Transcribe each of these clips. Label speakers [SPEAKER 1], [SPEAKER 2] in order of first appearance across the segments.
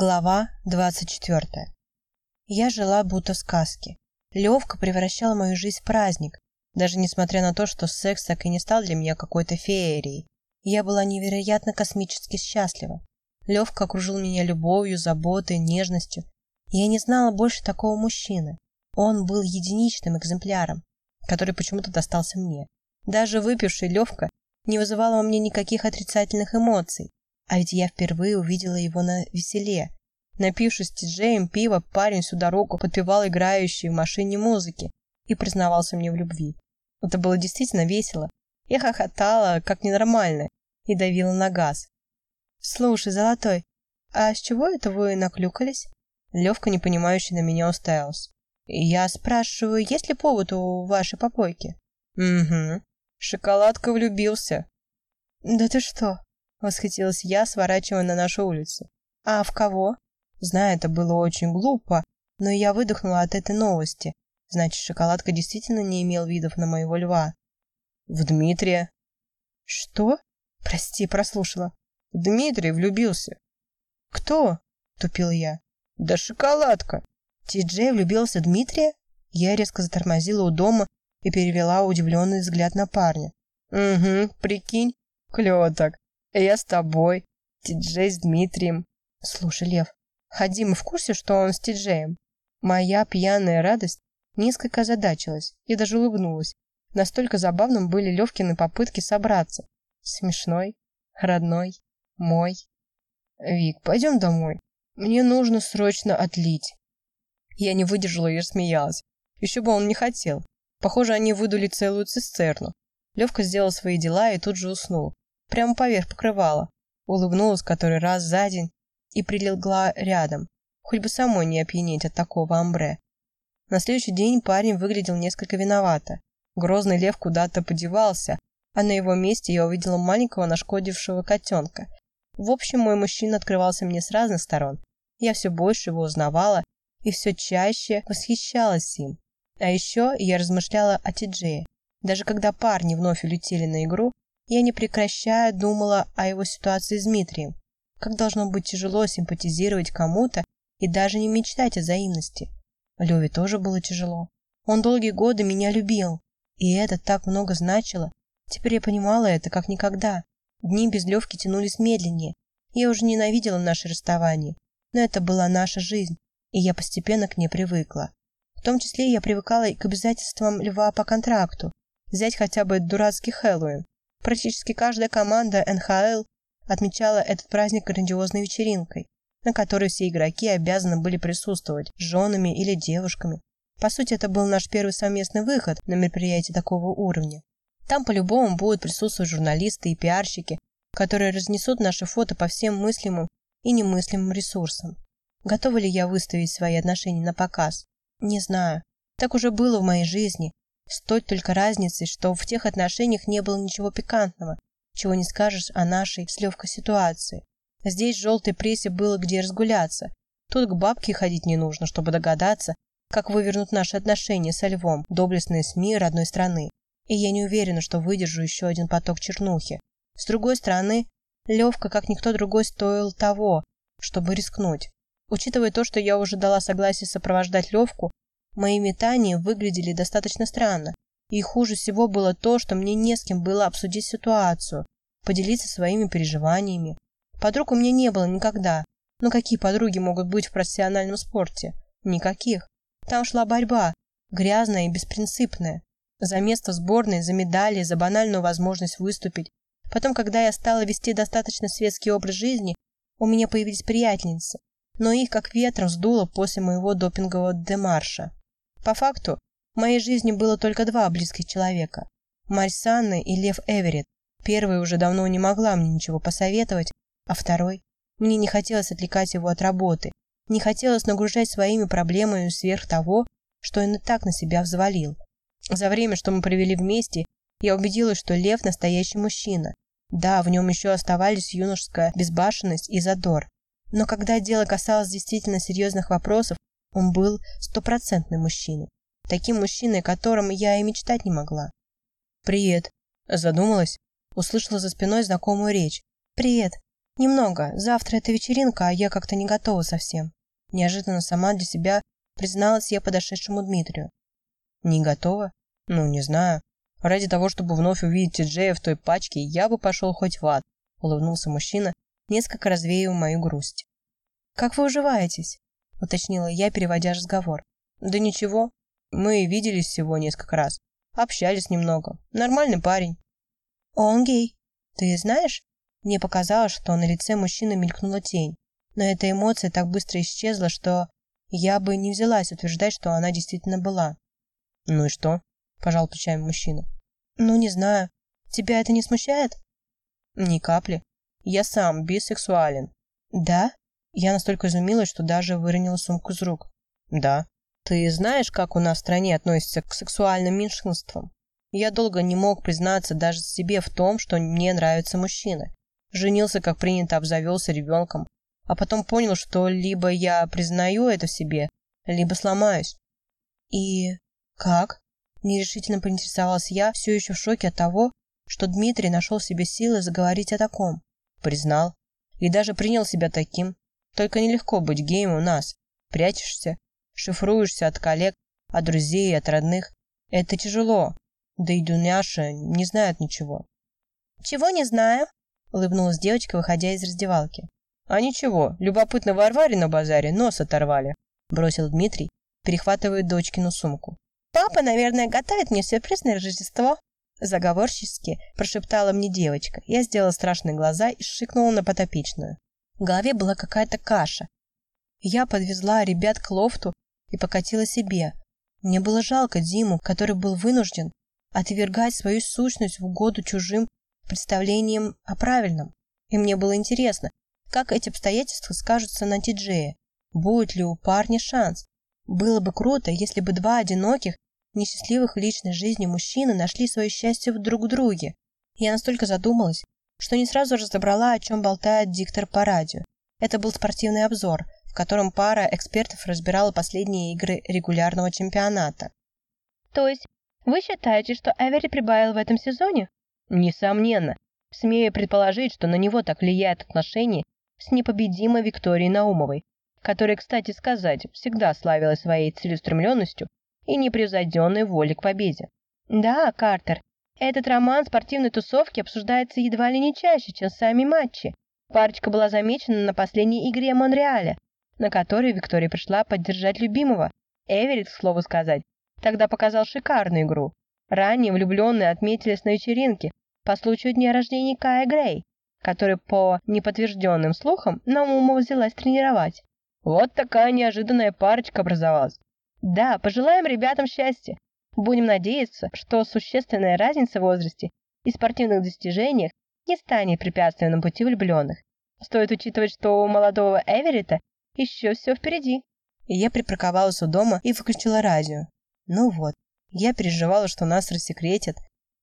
[SPEAKER 1] Глава 24. Я жила будто в сказке. Левка превращала мою жизнь в праздник, даже несмотря на то, что секс так и не стал для меня какой-то феерией. Я была невероятно космически счастлива. Левка окружил меня любовью, заботой, нежностью. Я не знала больше такого мужчины. Он был единичным экземпляром, который почему-то достался мне. Даже выпивший Левка не вызывал во мне никаких отрицательных эмоций. А ведь я впервые увидела его на веселе. Напившись тиджеем пива, парень всю дорогу подпевал играющие в машине музыки и признавался мне в любви. Это было действительно весело. Я хохотала, как ненормальная, и давила на газ. «Слушай, Золотой, а с чего это вы наклюкались?» Левка, непонимающе на меня уставился. «Я спрашиваю, есть ли повод у вашей попойки?» «Угу. Шоколадка влюбился». «Да ты что?» Восхитилась я, сворачивая на нашу улицу. А в кого? Знаю, это было очень глупо, но я выдохнула от этой новости. Значит, шоколадка действительно не имел видов на моего льва. В Дмитрия. Что? Прости, прослушала. Дмитрий влюбился. Кто? Тупил я. Да шоколадка. Ти-Джей влюбился в Дмитрия? Я резко затормозила у дома и перевела удивленный взгляд на парня. Угу, прикинь, клево так. Я с тобой. Ти-Джей с Дмитрием. Слушай, Лев, Хадим в курсе, что он с Ти-Джеем? Моя пьяная радость несколько озадачилась и даже улыбнулась. Настолько забавным были Левкины попытки собраться. Смешной, родной, мой. Вик, пойдем домой. Мне нужно срочно отлить. Я не выдержала и рассмеялась. Еще бы он не хотел. Похоже, они выдули целую цистерну. Левка сделал свои дела и тут же уснул прямо поверх покрывала. Улыбнулась который раз за день и прилегла рядом, хоть бы самой не опьянеть от такого амбре. На следующий день парень выглядел несколько виновато. Грозный лев куда-то подевался, а на его месте я увидела маленького нашкодившего котенка. В общем, мой мужчина открывался мне с разных сторон. Я все больше его узнавала и все чаще восхищалась им. А еще я размышляла о Тиджее. Даже когда парни вновь улетели на игру, я, не прекращая, думала о его ситуации с Дмитрием. Как должно быть тяжело симпатизировать кому-то и даже не мечтать о взаимности. Леве тоже было тяжело. Он долгие годы меня любил, и это так много значило. Теперь я понимала это как никогда. Дни без Левки тянулись медленнее. Я уже ненавидела наше расставание, но это была наша жизнь, и я постепенно к ней привыкла. В том числе я привыкала и к обязательствам Льва по контракту. Взять хотя бы дурацкий Хэллоуин. Практически каждая команда НХЛ отмечала этот праздник грандиозной вечеринкой, на которой все игроки обязаны были присутствовать с женами или девушками. По сути, это был наш первый совместный выход на мероприятие такого уровня. Там по-любому будут присутствовать журналисты и пиарщики, которые разнесут наши фото по всем мыслимым и немыслимым ресурсам. Готова ли я выставить свои отношения на показ? Не знаю. Так уже было в моей жизни, с той только разницей, что в тех отношениях не было ничего пикантного, чего не скажешь о нашей с Левкой ситуации. Здесь желтой прессе было где разгуляться. Тут к бабке ходить не нужно, чтобы догадаться, как вывернут наши отношения со Львом, доблестные СМИ родной страны. И я не уверена, что выдержу еще один поток чернухи. С другой стороны, Левка, как никто другой, стоил того, чтобы рискнуть. Учитывая то, что я уже дала согласие сопровождать Левку, Мои метания выглядели достаточно странно, и хуже всего было то, что мне не с кем было обсудить ситуацию, поделиться своими переживаниями. Подруг у меня не было никогда. Но какие подруги могут быть в профессиональном спорте? Никаких. Там шла борьба, грязная и беспринципная. За место в сборной, за медали, за банальную возможность выступить. Потом, когда я стала вести достаточно светский образ жизни, у меня появились приятельницы, но их как ветром сдуло после моего допингового демарша. По факту, в моей жизни было только два близких человека. Марь Санна и Лев Эверетт. Первый уже давно не могла мне ничего посоветовать, а второй... Мне не хотелось отвлекать его от работы, не хотелось нагружать своими проблемами сверх того, что он и так на себя взвалил. За время, что мы провели вместе, я убедилась, что Лев настоящий мужчина. Да, в нем еще оставались юношеская безбашенность и задор. Но когда дело касалось действительно серьезных вопросов, он был стопроцентным мужчиной. Таким мужчиной, которым я и мечтать не могла. «Привет!» Задумалась. Услышала за спиной знакомую речь. «Привет!» Немного. Завтра это вечеринка, а я как-то не готова совсем. Неожиданно сама для себя призналась я подошедшему Дмитрию. Не готова? Ну, не знаю. Ради того, чтобы вновь увидеть Джея в той пачке, я бы пошел хоть в ад, улыбнулся мужчина, несколько развеяв мою грусть. Как вы уживаетесь? Уточнила я, переводя разговор. Да ничего. Мы виделись всего несколько раз. Общались немного. Нормальный парень. Он гей. Ты знаешь? Мне показалось, что на лице мужчины мелькнула тень, но эта эмоция так быстро исчезла, что я бы не взялась утверждать, что она действительно была. «Ну и что?» – пожал плечами мужчина. «Ну, не знаю. Тебя это не смущает?» «Ни капли. Я сам бисексуален». «Да?» Я настолько изумилась, что даже выронила сумку из рук. «Да. Ты знаешь, как у нас в стране относятся к сексуальным меньшинствам? Я долго не мог признаться даже себе в том, что мне нравятся мужчины. Женился, как принято, обзавелся ребенком. А потом понял, что либо я признаю это в себе, либо сломаюсь. И как? Нерешительно поинтересовалась я, все еще в шоке от того, что Дмитрий нашел в себе силы заговорить о таком. Признал. И даже принял себя таким. Только нелегко быть геем у нас. Прячешься, шифруешься от коллег, от друзей, от родных. Это тяжело. Да и Дуняша не знает ничего. «Чего не знаю?» — улыбнулась девочка, выходя из раздевалки. «А ничего, любопытно Варваре на базаре нос оторвали», — бросил Дмитрий, перехватывая дочкину сумку. «Папа, наверное, готовит мне сюрприз на Рождество», — заговорчески прошептала мне девочка. Я сделала страшные глаза и шикнула на подопечную. В голове была какая-то каша. Я подвезла ребят к лофту и покатила себе. Мне было жалко Диму, который был вынужден отвергать свою сущность в угоду чужим представлением о правильном. И мне было интересно, как эти обстоятельства скажутся на Тиджее. Будет ли у парня шанс? Было бы круто, если бы два одиноких, несчастливых личной жизни мужчины нашли свое счастье в друг друге. Я настолько задумалась, что не сразу разобрала, о чем болтает диктор по радио. Это был спортивный обзор, в котором пара экспертов разбирала последние игры регулярного чемпионата. То есть вы считаете, что Эвери прибавил в этом сезоне? Несомненно. Смею предположить, что на него так влияет отношение с непобедимой Викторией Наумовой, которая, кстати сказать, всегда славилась своей целеустремленностью и непревзойденной волей к победе. Да, Картер, этот роман спортивной тусовки обсуждается едва ли не чаще, чем сами матчи. Парочка была замечена на последней игре Монреаля, на которой Виктория пришла поддержать любимого. Эверетт, к слову сказать, тогда показал шикарную игру. Ранее влюбленные отметились на вечеринке по случаю дня рождения Кая Грей, который по неподтвержденным слухам Наумова взялась тренировать. Вот такая неожиданная парочка образовалась. Да, пожелаем ребятам счастья. Будем надеяться, что существенная разница в возрасте и спортивных достижениях не станет препятствием на пути влюбленных. Стоит учитывать, что у молодого Эверита еще все впереди. И я припарковалась у дома и выключила радио. Ну вот, я переживала, что нас рассекретят,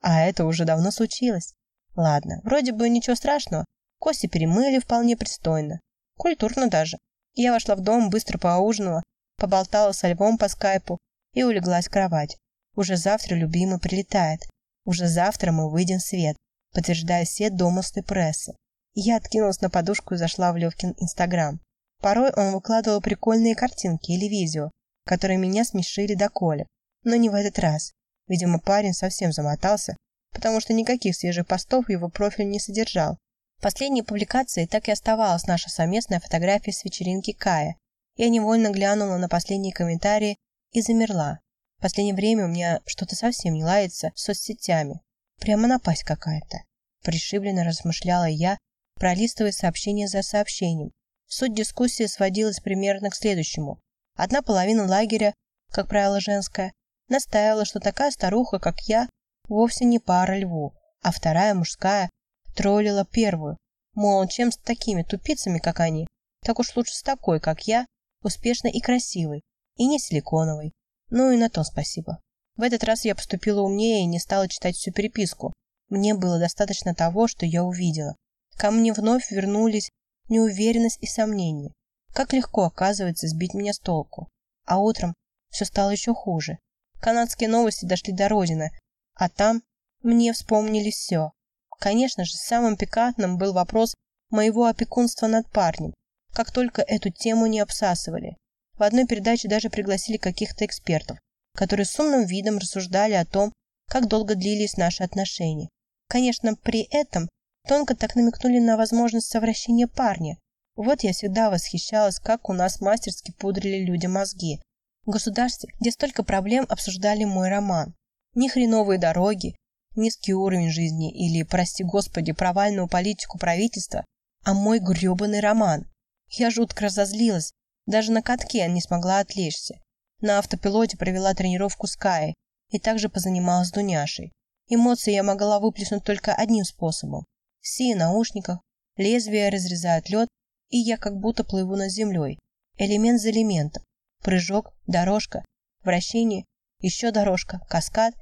[SPEAKER 1] а это уже давно случилось. Ладно, вроде бы ничего страшного. Кости перемыли вполне пристойно. Культурно даже. Я вошла в дом, быстро поужинала, поболтала со львом по скайпу и улеглась в кровать. Уже завтра любимый прилетает. Уже завтра мы выйдем в свет, подтверждая все домыслы прессы. Я откинулась на подушку и зашла в Левкин Инстаграм. Порой он выкладывал прикольные картинки или видео, которые меня смешили до коли. Но не в этот раз. Видимо, парень совсем замотался, потому что никаких свежих постов его профиль не содержал. Последней публикацией так и оставалась наша совместная фотография с вечеринки Кая. Я невольно глянула на последние комментарии и замерла. Последнее время у меня что-то совсем не лается с соцсетями. Прямо напасть какая-то. Пришибленно размышляла я, пролистывая сообщение за сообщением. Суть дискуссии сводилась примерно к следующему. Одна половина лагеря, как правило женская, настаивала, что такая старуха, как я, вовсе не пара льву, а вторая, мужская, троллила первую. Мол, чем с такими тупицами, как они, так уж лучше с такой, как я, успешной и красивой, и не силиконовой. Ну и на то спасибо. В этот раз я поступила умнее и не стала читать всю переписку. Мне было достаточно того, что я увидела. Ко мне вновь вернулись неуверенность и сомнения. Как легко, оказывается, сбить меня с толку. А утром все стало еще хуже. Канадские новости дошли до родины, а там мне вспомнили все. Конечно же, самым пикантным был вопрос моего опекунства над парнем, как только эту тему не обсасывали. В одной передаче даже пригласили каких-то экспертов, которые с умным видом рассуждали о том, как долго длились наши отношения. Конечно, при этом тонко так намекнули на возможность совращения парня. Вот я всегда восхищалась, как у нас мастерски пудрили люди мозги. В государстве, где столько проблем, обсуждали мой роман. Ни хреновые дороги, низкий уровень жизни или, прости господи, провальную политику правительства, а мой грёбаный роман. Я жутко разозлилась, даже на катке не смогла отвлечься. На автопилоте провела тренировку с Каей и также позанималась с Дуняшей. Эмоции я могла выплеснуть только одним способом. Все наушниках, лезвия разрезают лед, и я как будто плыву над землей. Элемент за элементом. Прыжок, дорожка, вращение, еще дорожка, каскад.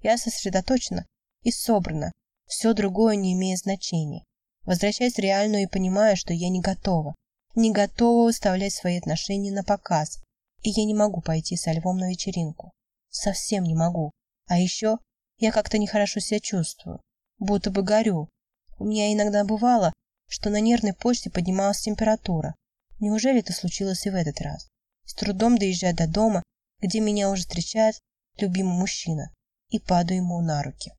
[SPEAKER 1] Я сосредоточена и собрана. Все другое не имеет значения. Возвращаясь в реальную и понимая, что я не готова. Не готова выставлять свои отношения на показ. И я не могу пойти со львом на вечеринку. Совсем не могу. А еще я как-то нехорошо себя чувствую. Будто бы горю. У меня иногда бывало, что на нервной почте поднималась температура. Неужели это случилось и в этот раз? С трудом доезжаю до дома, где меня уже встречает любимый мужчина, и падаю ему на руки.